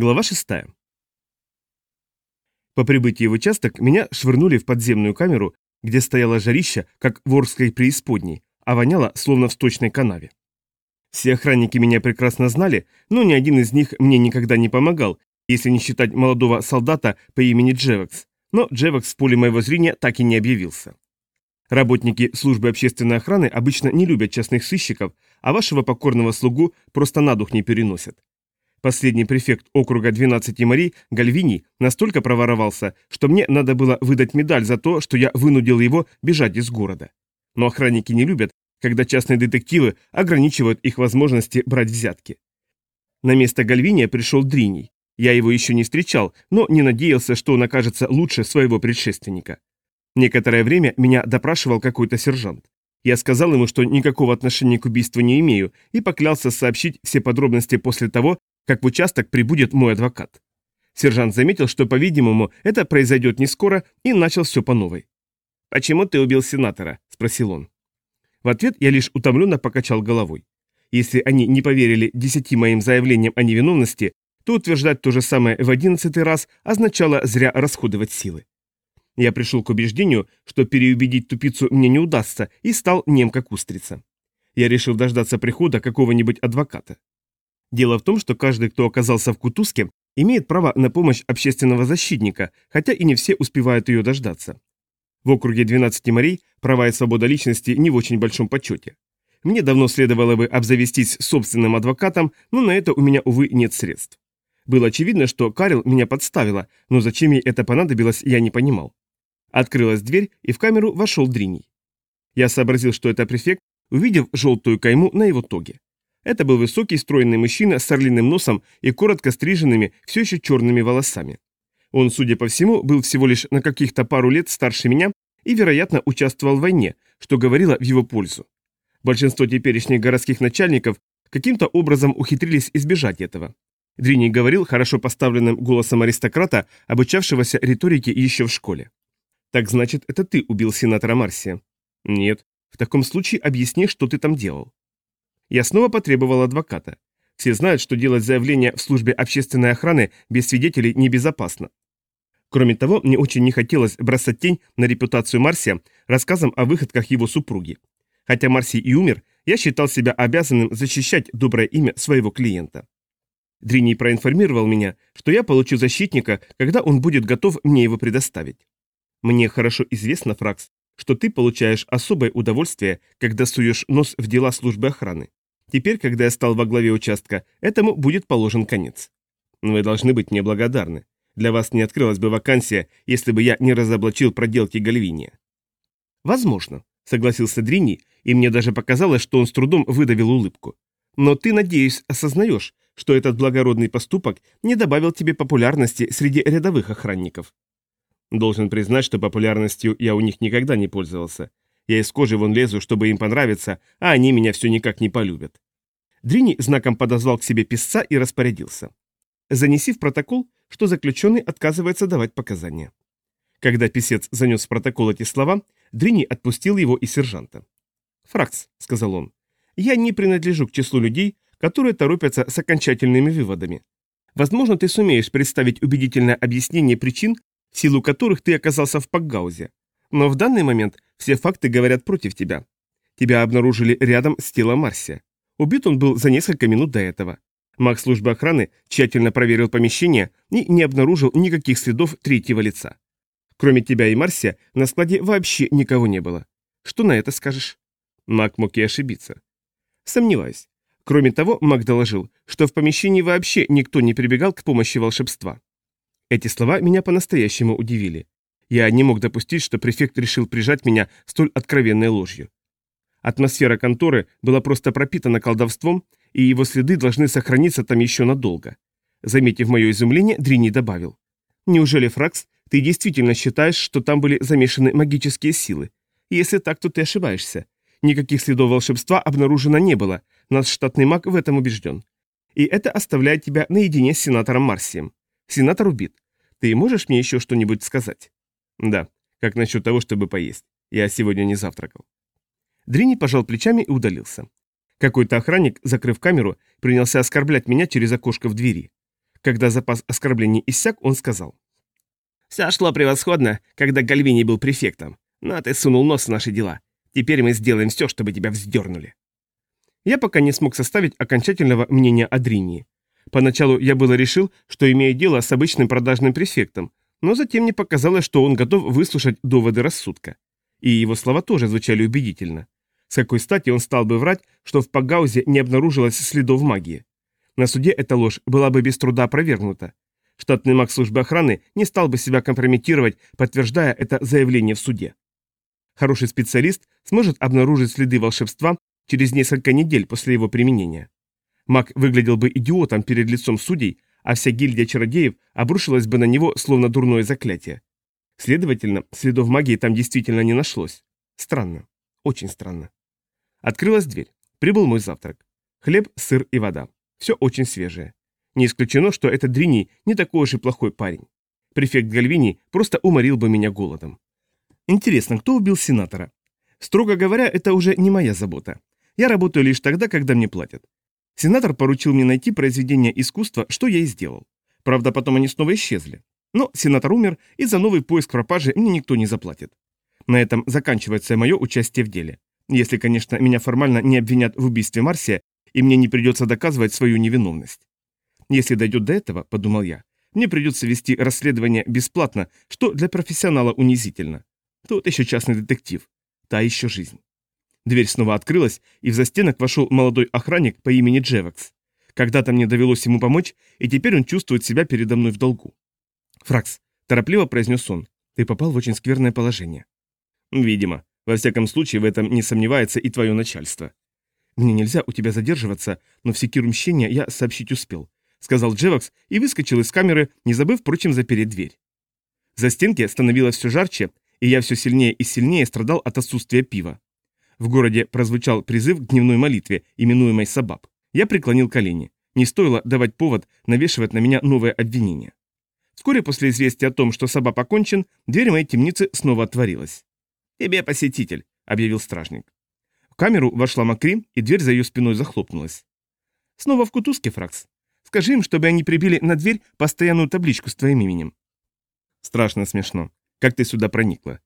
Глава 6. По прибытии в участок меня швырнули в подземную камеру, где стояло жарище, как в Орской преисподней, а воняло, словно в сточной канаве. Все охранники меня прекрасно знали, но ни один из них мне никогда не помогал, если не считать молодого солдата по имени Джевекс. Но Джевекс в поле моего зрения так и не объявился. Работники службы общественной охраны обычно не любят частных сыщиков, а вашего покорного слугу просто на дух не переносят. Последний префект округа 12 морей, Гальвини, настолько проворовался, что мне надо было выдать медаль за то, что я вынудил его бежать из города. Но охранники не любят, когда частные детективы ограничивают их возможности брать взятки. На место Гальвиния пришел Дриний. Я его еще не встречал, но не надеялся, что он окажется лучше своего предшественника. Некоторое время меня допрашивал какой-то сержант. Я сказал ему, что никакого отношения к убийству не имею, и поклялся сообщить все подробности после того, как в участок прибудет мой адвокат. Сержант заметил, что, по-видимому, это произойдет не скоро, и начал все по новой. «Почему ты убил сенатора?» – спросил он. В ответ я лишь утомленно покачал головой. Если они не поверили десяти моим заявлениям о невиновности, то утверждать то же самое в одиннадцатый раз означало зря расходовать силы. Я пришел к убеждению, что переубедить тупицу мне не удастся, и стал нем как устрица. Я решил дождаться прихода какого-нибудь адвоката. Дело в том, что каждый, кто оказался в Кутузке, имеет право на помощь общественного защитника, хотя и не все успевают ее дождаться. В округе 12 морей права и свобода личности не в очень большом почете. Мне давно следовало бы обзавестись собственным адвокатом, но на это у меня, увы, нет средств. Было очевидно, что Карил меня подставила, но зачем ей это понадобилось, я не понимал. Открылась дверь, и в камеру вошел Дриний. Я сообразил, что это префект, увидев желтую кайму на его тоге. Это был высокий, стройный мужчина с орлиным носом и коротко стриженными, все еще черными волосами. Он, судя по всему, был всего лишь на каких-то пару лет старше меня и, вероятно, участвовал в войне, что говорило в его пользу. Большинство теперешних городских начальников каким-то образом ухитрились избежать этого. Дрини говорил хорошо поставленным голосом аристократа, обучавшегося риторике еще в школе. «Так значит, это ты убил сенатора Марсия?» «Нет. В таком случае объясни, что ты там делал». Я снова потребовал адвоката. Все знают, что делать заявление в службе общественной охраны без свидетелей небезопасно. Кроме того, мне очень не хотелось бросать тень на репутацию Марсия рассказом о выходках его супруги. Хотя Марсий и умер, я считал себя обязанным защищать доброе имя своего клиента. Дрини проинформировал меня, что я получу защитника, когда он будет готов мне его предоставить. Мне хорошо известно, Фракс, что ты получаешь особое удовольствие, когда суешь нос в дела службы охраны. Теперь, когда я стал во главе участка, этому будет положен конец. Вы должны быть мне благодарны. Для вас не открылась бы вакансия, если бы я не разоблачил проделки Гальвиния. Возможно, согласился Дрини, и мне даже показалось, что он с трудом выдавил улыбку. Но ты, надеюсь, осознаешь, что этот благородный поступок не добавил тебе популярности среди рядовых охранников. Должен признать, что популярностью я у них никогда не пользовался. Я из кожи вон лезу, чтобы им понравиться, а они меня все никак не полюбят. Дрини знаком подозвал к себе писца и распорядился. Занеси в протокол, что заключенный отказывается давать показания. Когда писец занес в протокол эти слова, Дрини отпустил его и сержанта. «Фракс», — сказал он, — «я не принадлежу к числу людей, которые торопятся с окончательными выводами. Возможно, ты сумеешь представить убедительное объяснение причин, в силу которых ты оказался в Пакгаузе. Но в данный момент все факты говорят против тебя. Тебя обнаружили рядом с телом Марсия. Убит он был за несколько минут до этого. Маг службы охраны тщательно проверил помещение и не обнаружил никаких следов третьего лица. Кроме тебя и Марсия, на складе вообще никого не было. Что на это скажешь? Маг мог и ошибиться. Сомневаюсь. Кроме того, Маг доложил, что в помещении вообще никто не прибегал к помощи волшебства. Эти слова меня по-настоящему удивили. Я не мог допустить, что префект решил прижать меня столь откровенной ложью. Атмосфера конторы была просто пропитана колдовством, и его следы должны сохраниться там еще надолго. Заметив мое изумление, Дрини добавил. «Неужели, Фракс, ты действительно считаешь, что там были замешаны магические силы? Если так, то ты ошибаешься. Никаких следов волшебства обнаружено не было, наш штатный маг в этом убежден. И это оставляет тебя наедине с сенатором Марсием. Сенатор убит. Ты можешь мне еще что-нибудь сказать?» «Да. Как насчет того, чтобы поесть? Я сегодня не завтракал». Дрини пожал плечами и удалился. Какой-то охранник, закрыв камеру, принялся оскорблять меня через окошко в двери. Когда запас оскорблений иссяк, он сказал. «Все шло превосходно, когда Гальвини был префектом. Но ты сунул нос в наши дела. Теперь мы сделаем все, чтобы тебя вздернули». Я пока не смог составить окончательного мнения о Дринии. Поначалу я было решил, что имею дело с обычным продажным префектом, но затем мне показалось, что он готов выслушать доводы рассудка. И его слова тоже звучали убедительно. С какой стати он стал бы врать, что в Пагаузе не обнаружилось следов магии? На суде эта ложь была бы без труда опровергнута. Штатный маг службы охраны не стал бы себя компрометировать, подтверждая это заявление в суде. Хороший специалист сможет обнаружить следы волшебства через несколько недель после его применения. Маг выглядел бы идиотом перед лицом судей, а вся гильдия чародеев обрушилась бы на него словно дурное заклятие. Следовательно, следов магии там действительно не нашлось. Странно. Очень странно. Открылась дверь. Прибыл мой завтрак. Хлеб, сыр и вода. Все очень свежее. Не исключено, что этот Дрини не такой уж и плохой парень. Префект Гальвини просто уморил бы меня голодом. Интересно, кто убил сенатора? Строго говоря, это уже не моя забота. Я работаю лишь тогда, когда мне платят. Сенатор поручил мне найти произведение искусства, что я и сделал. Правда, потом они снова исчезли. Но сенатор умер, и за новый поиск пропажи мне никто не заплатит. На этом заканчивается мое участие в деле. Если, конечно, меня формально не обвинят в убийстве Марсия, и мне не придется доказывать свою невиновность. Если дойдет до этого, подумал я, мне придется вести расследование бесплатно, что для профессионала унизительно. Тут еще частный детектив. Та еще жизнь. Дверь снова открылась, и в застенок вошел молодой охранник по имени Джевекс. Когда-то мне довелось ему помочь, и теперь он чувствует себя передо мной в долгу. «Фракс», – торопливо произнес он, – «ты попал в очень скверное положение». Видимо. Во всяком случае, в этом не сомневается и твое начальство. Мне нельзя у тебя задерживаться, но в секиру мщения я сообщить успел, сказал Джевакс и выскочил из камеры, не забыв, впрочем, запереть дверь. За стенки становилось все жарче, и я все сильнее и сильнее страдал от отсутствия пива. В городе прозвучал призыв к дневной молитве, именуемой Сабаб. Я преклонил колени. Не стоило давать повод навешивать на меня новое обвинение. Вскоре после известия о том, что Сабаб окончен, дверь моей темницы снова отворилась. «Тебе посетитель», — объявил стражник. В камеру вошла Макри, и дверь за ее спиной захлопнулась. «Снова в кутузке, Фракс. Скажи им, чтобы они прибили на дверь постоянную табличку с твоим именем». «Страшно смешно. Как ты сюда проникла?»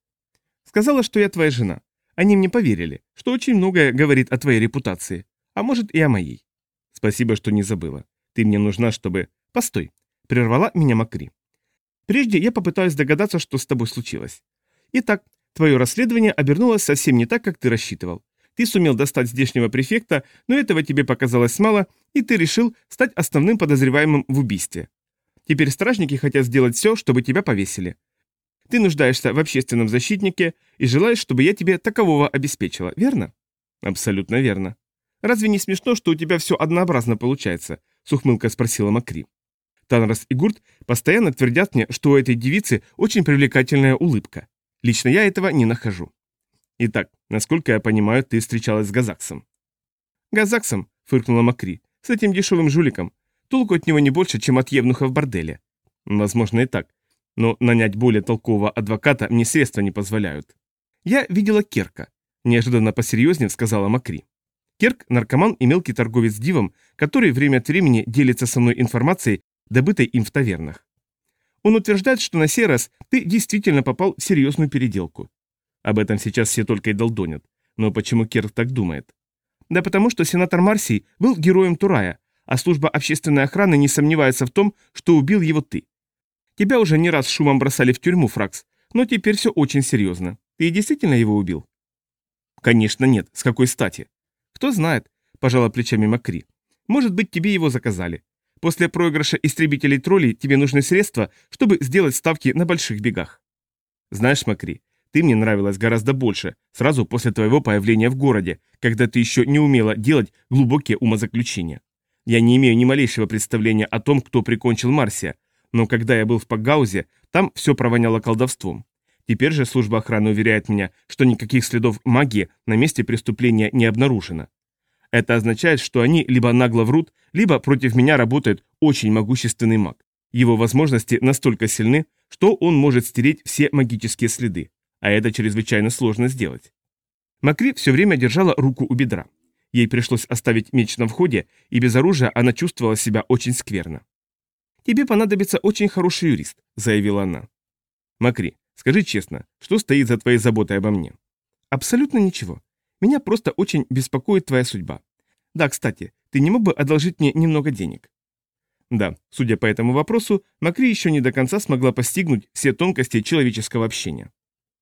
«Сказала, что я твоя жена. Они мне поверили, что очень многое говорит о твоей репутации, а может и о моей». «Спасибо, что не забыла. Ты мне нужна, чтобы...» «Постой», — прервала меня Макри. «Прежде я попытаюсь догадаться, что с тобой случилось. Итак, Твое расследование обернулось совсем не так, как ты рассчитывал. Ты сумел достать здешнего префекта, но этого тебе показалось мало, и ты решил стать основным подозреваемым в убийстве. Теперь стражники хотят сделать все, чтобы тебя повесили. Ты нуждаешься в общественном защитнике и желаешь, чтобы я тебе такового обеспечила, верно? Абсолютно верно. Разве не смешно, что у тебя все однообразно получается? С ухмылкой спросила Макри. Танрос и Гурт постоянно твердят мне, что у этой девицы очень привлекательная улыбка. Лично я этого не нахожу. Итак, насколько я понимаю, ты встречалась с Газаксом. Газаксом, фыркнула Макри, с этим дешевым жуликом. Толку от него не больше, чем от евнуха в борделе. Возможно и так. Но нанять более толкового адвоката мне средства не позволяют. Я видела Керка. Неожиданно посерьезнее сказала Макри. Керк – наркоман и мелкий торговец дивом, который время от времени делится со мной информацией, добытой им в тавернах. Он утверждает, что на сей раз ты действительно попал в серьезную переделку. Об этом сейчас все только и долдонят. Но почему Керк так думает? Да потому что сенатор Марсий был героем Турая, а служба общественной охраны не сомневается в том, что убил его ты. Тебя уже не раз шумом бросали в тюрьму, Фракс, но теперь все очень серьезно. Ты действительно его убил? Конечно нет, с какой стати? Кто знает, пожала плечами Макри. Может быть, тебе его заказали. После проигрыша истребителей троллей тебе нужны средства, чтобы сделать ставки на больших бегах. Знаешь, Макри, ты мне нравилась гораздо больше, сразу после твоего появления в городе, когда ты еще не умела делать глубокие умозаключения. Я не имею ни малейшего представления о том, кто прикончил Марсия, но когда я был в Пагаузе, там все провоняло колдовством. Теперь же служба охраны уверяет меня, что никаких следов магии на месте преступления не обнаружено. Это означает, что они либо нагло врут, либо против меня работает очень могущественный маг. Его возможности настолько сильны, что он может стереть все магические следы, а это чрезвычайно сложно сделать. Макри все время держала руку у бедра. Ей пришлось оставить меч на входе, и без оружия она чувствовала себя очень скверно. Тебе понадобится очень хороший юрист», — заявила она. «Макри, скажи честно, что стоит за твоей заботой обо мне?» «Абсолютно ничего. Меня просто очень беспокоит твоя судьба. Да, кстати, ты не мог бы одолжить мне немного денег?» Да, судя по этому вопросу, Макри еще не до конца смогла постигнуть все тонкости человеческого общения.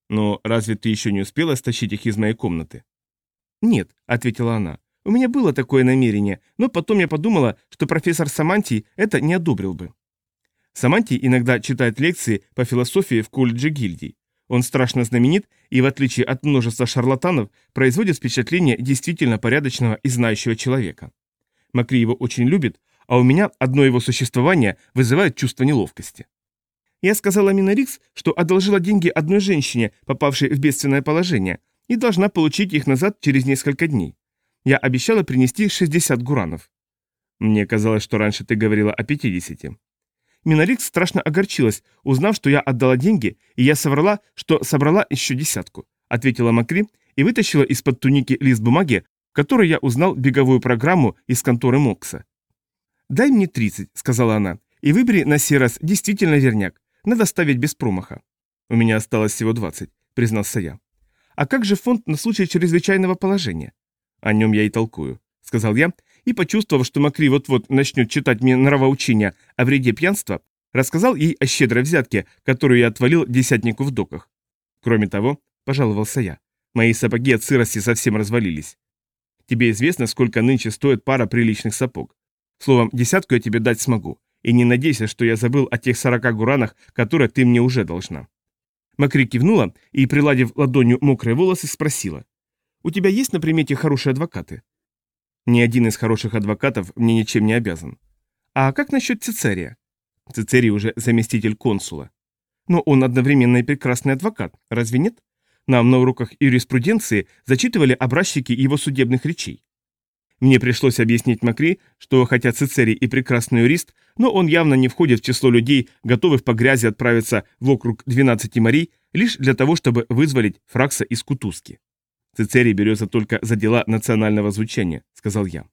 Но разве ты еще не успела стащить их из моей комнаты? Нет, ответила она. У меня было такое намерение, но потом я подумала, что профессор Самантий это не одобрил бы. Самантий иногда читает лекции по философии в колледже гильдий. Он страшно знаменит и, в отличие от множества шарлатанов, производит впечатление действительно порядочного и знающего человека. Макри его очень любит, а у меня одно его существование вызывает чувство неловкости. Я сказала Минорикс, что одолжила деньги одной женщине, попавшей в бедственное положение, и должна получить их назад через несколько дней. Я обещала принести 60 гуранов. Мне казалось, что раньше ты говорила о 50. Минорикс страшно огорчилась, узнав, что я отдала деньги, и я соврала, что собрала еще десятку, ответила Макри и вытащила из-под туники лист бумаги, в которой я узнал беговую программу из конторы Мокса. «Дай мне 30», — сказала она, — «и выбери на сей раз действительно верняк. Надо ставить без промаха». «У меня осталось всего 20», — признался я. «А как же фонд на случай чрезвычайного положения?» «О нем я и толкую», — сказал я, и, почувствовав, что Макри вот-вот начнет читать мне нравоучения о вреде пьянства, рассказал ей о щедрой взятке, которую я отвалил десятнику в доках. Кроме того, пожаловался я, мои сапоги от сырости совсем развалились. Тебе известно, сколько нынче стоит пара приличных сапог. Словом, десятку я тебе дать смогу. И не надейся, что я забыл о тех сорока гуранах, которые ты мне уже должна». Макри кивнула и, приладив ладонью мокрые волосы, спросила. «У тебя есть на примете хорошие адвокаты?» «Ни один из хороших адвокатов мне ничем не обязан». «А как насчет Цицерия?» Цицерий уже заместитель консула. «Но он одновременно и прекрасный адвокат, разве нет? Нам на уроках юриспруденции зачитывали образчики его судебных речей. Мне пришлось объяснить Макри, что хотя Цицерий и прекрасный юрист, но он явно не входит в число людей, готовых по грязи отправиться в округ 12 морей, лишь для того, чтобы вызволить Фракса из Кутузки. Цицерий берется только за дела национального звучания, сказал я.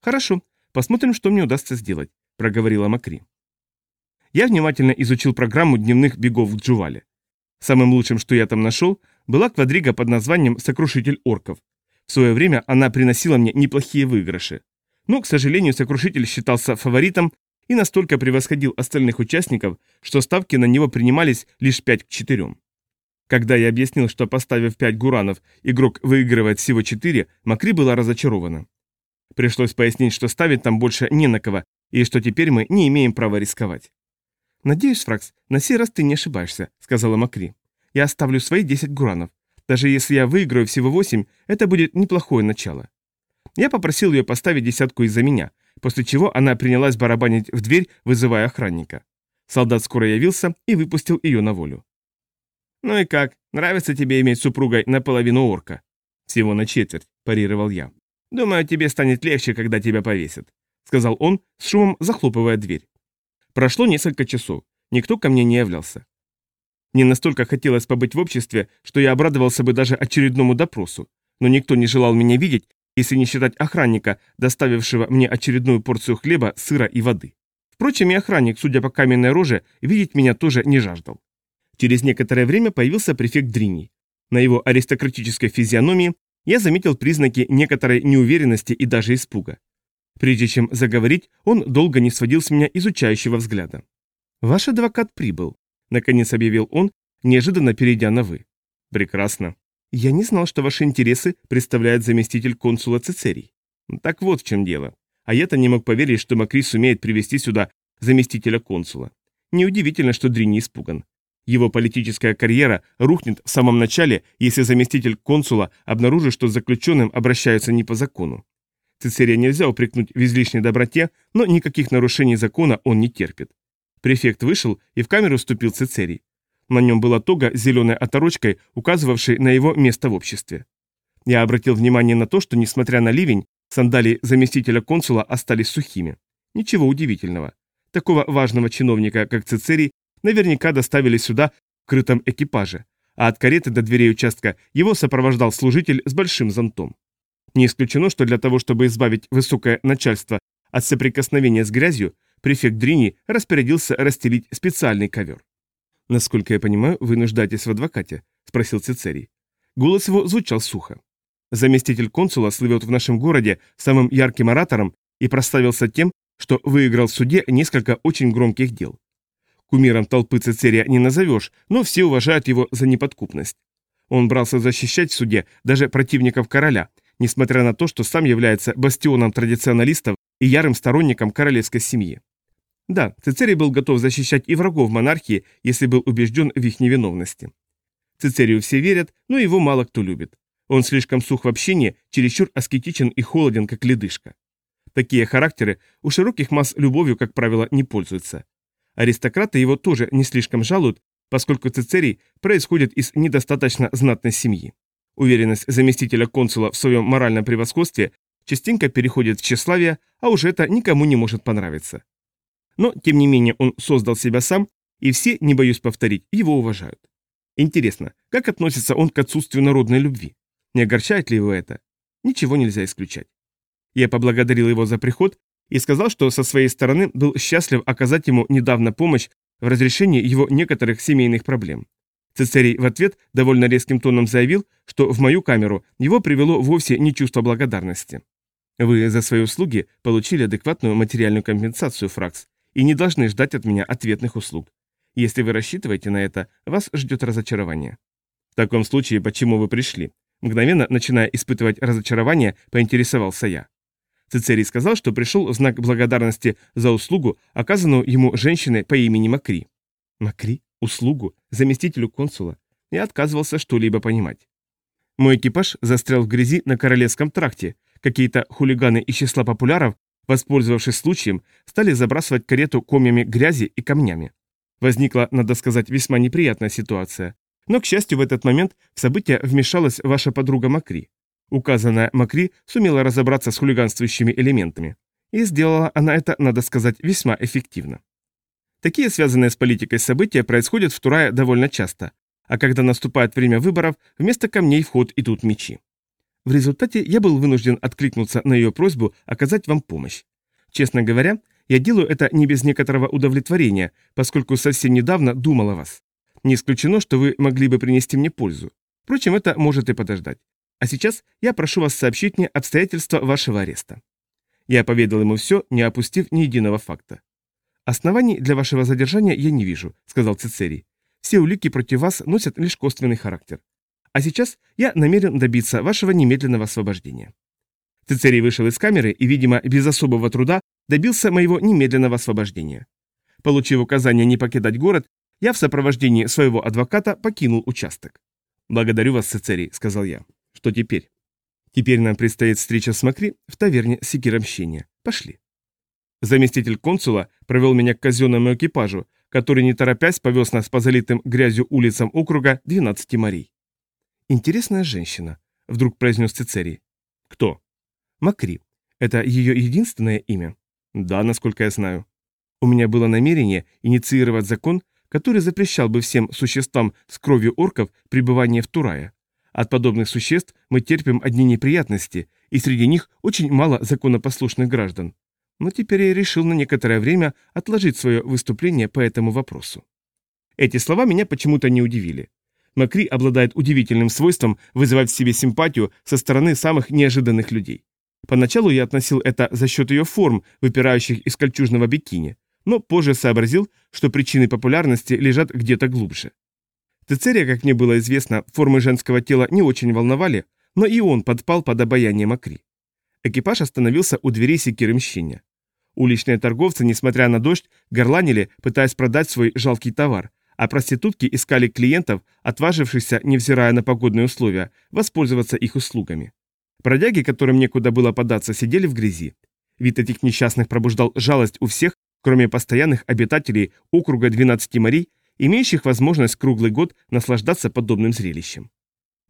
Хорошо, посмотрим, что мне удастся сделать, проговорила Макри. Я внимательно изучил программу дневных бегов в Джувале. Самым лучшим, что я там нашел, была квадрига под названием «Сокрушитель орков», в свое время она приносила мне неплохие выигрыши. Но, к сожалению, сокрушитель считался фаворитом и настолько превосходил остальных участников, что ставки на него принимались лишь 5 к 4. Когда я объяснил, что поставив 5 гуранов, игрок выигрывает всего 4, Макри была разочарована. Пришлось пояснить, что ставить там больше не на кого, и что теперь мы не имеем права рисковать. «Надеюсь, Фракс, на сей раз ты не ошибаешься», — сказала Макри. «Я оставлю свои 10 гуранов. Даже если я выиграю всего 8, это будет неплохое начало. Я попросил ее поставить десятку из-за меня, после чего она принялась барабанить в дверь, вызывая охранника. Солдат скоро явился и выпустил ее на волю. «Ну и как, нравится тебе иметь супругой наполовину орка?» «Всего на четверть», – парировал я. «Думаю, тебе станет легче, когда тебя повесят», – сказал он, с шумом захлопывая дверь. Прошло несколько часов. Никто ко мне не являлся. Мне настолько хотелось побыть в обществе, что я обрадовался бы даже очередному допросу. Но никто не желал меня видеть, если не считать охранника, доставившего мне очередную порцию хлеба, сыра и воды. Впрочем, и охранник, судя по каменной роже, видеть меня тоже не жаждал. Через некоторое время появился префект Дрини. На его аристократической физиономии я заметил признаки некоторой неуверенности и даже испуга. Прежде чем заговорить, он долго не сводил с меня изучающего взгляда. «Ваш адвокат прибыл», Наконец объявил он, неожиданно перейдя на «вы». «Прекрасно. Я не знал, что ваши интересы представляет заместитель консула Цицерий». «Так вот в чем дело. А я-то не мог поверить, что Макри сумеет привести сюда заместителя консула. Неудивительно, что Дрини испуган. Его политическая карьера рухнет в самом начале, если заместитель консула обнаружит, что с заключенным обращаются не по закону. Цицерия нельзя упрекнуть в излишней доброте, но никаких нарушений закона он не терпит. Префект вышел, и в камеру вступил Цицерий. На нем была тога с зеленой оторочкой, указывавшей на его место в обществе. Я обратил внимание на то, что, несмотря на ливень, сандалии заместителя консула остались сухими. Ничего удивительного. Такого важного чиновника, как Цицерий, наверняка доставили сюда в крытом экипаже, а от кареты до дверей участка его сопровождал служитель с большим зонтом. Не исключено, что для того, чтобы избавить высокое начальство от соприкосновения с грязью, префект Дрини распорядился расстелить специальный ковер. «Насколько я понимаю, вы нуждаетесь в адвокате?» – спросил Цицерий. Голос его звучал сухо. Заместитель консула слывет в нашем городе самым ярким оратором и прославился тем, что выиграл в суде несколько очень громких дел. Кумиром толпы Цицерия не назовешь, но все уважают его за неподкупность. Он брался защищать в суде даже противников короля, несмотря на то, что сам является бастионом традиционалистов и ярым сторонником королевской семьи. Да, Цицерий был готов защищать и врагов монархии, если был убежден в их невиновности. Цицерию все верят, но его мало кто любит. Он слишком сух в общении, чересчур аскетичен и холоден, как ледышка. Такие характеры у широких масс любовью, как правило, не пользуются. Аристократы его тоже не слишком жалуют, поскольку Цицерий происходит из недостаточно знатной семьи. Уверенность заместителя консула в своем моральном превосходстве частенько переходит в тщеславие, а уж это никому не может понравиться. Но, тем не менее, он создал себя сам, и все, не боюсь повторить, его уважают. Интересно, как относится он к отсутствию народной любви? Не огорчает ли его это? Ничего нельзя исключать. Я поблагодарил его за приход и сказал, что со своей стороны был счастлив оказать ему недавно помощь в разрешении его некоторых семейных проблем. Цицерий в ответ довольно резким тоном заявил, что в мою камеру его привело вовсе не чувство благодарности. Вы за свои услуги получили адекватную материальную компенсацию, Фракс, и не должны ждать от меня ответных услуг. Если вы рассчитываете на это, вас ждет разочарование. В таком случае, почему вы пришли? Мгновенно, начиная испытывать разочарование, поинтересовался я. Цицерий сказал, что пришел в знак благодарности за услугу, оказанную ему женщиной по имени Макри. Макри? Услугу? Заместителю консула? Я отказывался что-либо понимать. Мой экипаж застрял в грязи на Королевском тракте. Какие-то хулиганы из числа популяров, воспользовавшись случаем, стали забрасывать карету комьями грязи и камнями. Возникла, надо сказать, весьма неприятная ситуация. Но, к счастью, в этот момент в события вмешалась ваша подруга Макри. Указанная Макри сумела разобраться с хулиганствующими элементами. И сделала она это, надо сказать, весьма эффективно. Такие связанные с политикой события происходят в Турае довольно часто, а когда наступает время выборов, вместо камней в ход идут мечи. В результате я был вынужден откликнуться на ее просьбу оказать вам помощь. Честно говоря, я делаю это не без некоторого удовлетворения, поскольку совсем недавно думал о вас. Не исключено, что вы могли бы принести мне пользу. Впрочем, это может и подождать. А сейчас я прошу вас сообщить мне обстоятельства вашего ареста. Я поведал ему все, не опустив ни единого факта. «Оснований для вашего задержания я не вижу», — сказал Цицерий. «Все улики против вас носят лишь косвенный характер. А сейчас я намерен добиться вашего немедленного освобождения». Цицерий вышел из камеры и, видимо, без особого труда добился моего немедленного освобождения. Получив указание не покидать город, я в сопровождении своего адвоката покинул участок. «Благодарю вас, Цицерий», — сказал я. «Что теперь?» «Теперь нам предстоит встреча с Макри в таверне Секиромщения. Пошли». Заместитель консула провел меня к казенному экипажу, который, не торопясь, повез нас по залитым грязью улицам округа 12 морей. «Интересная женщина», — вдруг произнес Цицерий. «Кто?» «Макри. Это ее единственное имя?» «Да, насколько я знаю». У меня было намерение инициировать закон, который запрещал бы всем существам с кровью орков пребывание в Турае. От подобных существ мы терпим одни неприятности, и среди них очень мало законопослушных граждан. Но теперь я решил на некоторое время отложить свое выступление по этому вопросу. Эти слова меня почему-то не удивили. Макри обладает удивительным свойством вызывать в себе симпатию со стороны самых неожиданных людей. Поначалу я относил это за счет ее форм, выпирающих из кольчужного бикини, но позже сообразил, что причины популярности лежат где-то глубже. Тецерия, как мне было известно, формы женского тела не очень волновали, но и он подпал под обаяние Макри. Экипаж остановился у дверей секиры мщения. Уличные торговцы, несмотря на дождь, горланили, пытаясь продать свой жалкий товар, а проститутки искали клиентов, отважившихся, невзирая на погодные условия, воспользоваться их услугами. Бродяги, которым некуда было податься, сидели в грязи. Вид этих несчастных пробуждал жалость у всех, кроме постоянных обитателей округа 12 морей, имеющих возможность круглый год наслаждаться подобным зрелищем.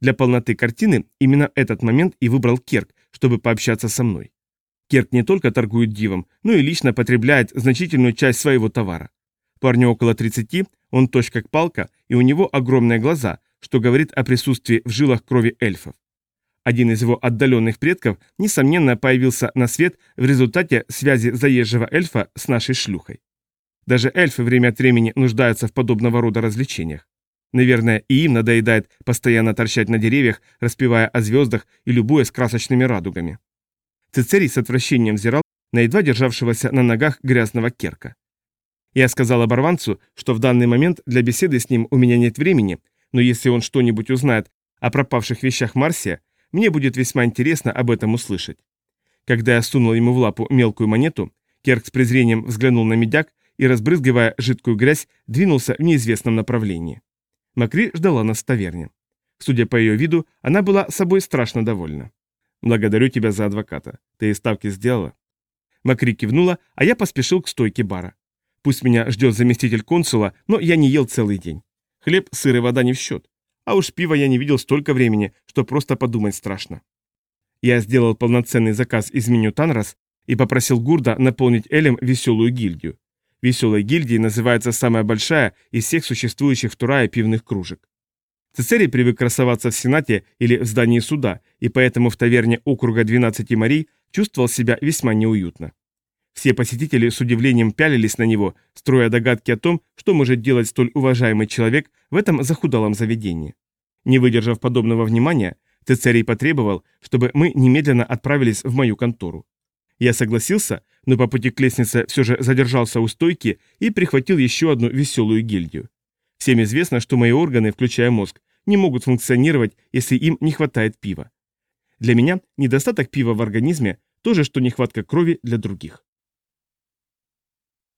Для полноты картины именно этот момент и выбрал Керк, чтобы пообщаться со мной. Керк не только торгует дивом, но и лично потребляет значительную часть своего товара. Парню около 30, он точь как палка, и у него огромные глаза, что говорит о присутствии в жилах крови эльфов. Один из его отдаленных предков, несомненно, появился на свет в результате связи заезжего эльфа с нашей шлюхой. Даже эльфы время от времени нуждаются в подобного рода развлечениях. Наверное, и им надоедает постоянно торчать на деревьях, распевая о звездах и любуя с красочными радугами. Цицерий с отвращением взирал на едва державшегося на ногах грязного керка. Я сказал оборванцу, что в данный момент для беседы с ним у меня нет времени, но если он что-нибудь узнает о пропавших вещах Марсия, мне будет весьма интересно об этом услышать. Когда я сунул ему в лапу мелкую монету, Керк с презрением взглянул на медяк и, разбрызгивая жидкую грязь, двинулся в неизвестном направлении. Макри ждала нас в таверне. Судя по ее виду, она была собой страшно довольна. «Благодарю тебя за адвоката. Ты и ставки сделала?» Макри кивнула, а я поспешил к стойке бара. Пусть меня ждет заместитель консула, но я не ел целый день. Хлеб, сыр и вода не в счет. А уж пива я не видел столько времени, что просто подумать страшно. Я сделал полноценный заказ из меню Танрос и попросил Гурда наполнить Элем веселую гильдию. Веселой гильдией называется самая большая из всех существующих в пивных кружек. Цицерий привык красоваться в Сенате или в здании суда, и поэтому в таверне округа 12 морей чувствовал себя весьма неуютно. Все посетители с удивлением пялились на него, строя догадки о том, что может делать столь уважаемый человек в этом захудалом заведении. Не выдержав подобного внимания, Цицерий потребовал, чтобы мы немедленно отправились в мою контору. Я согласился, но по пути к лестнице все же задержался у стойки и прихватил еще одну веселую гильдию. Всем известно, что мои органы, включая мозг, не могут функционировать, если им не хватает пива. Для меня недостаток пива в организме – то же, что нехватка крови для других.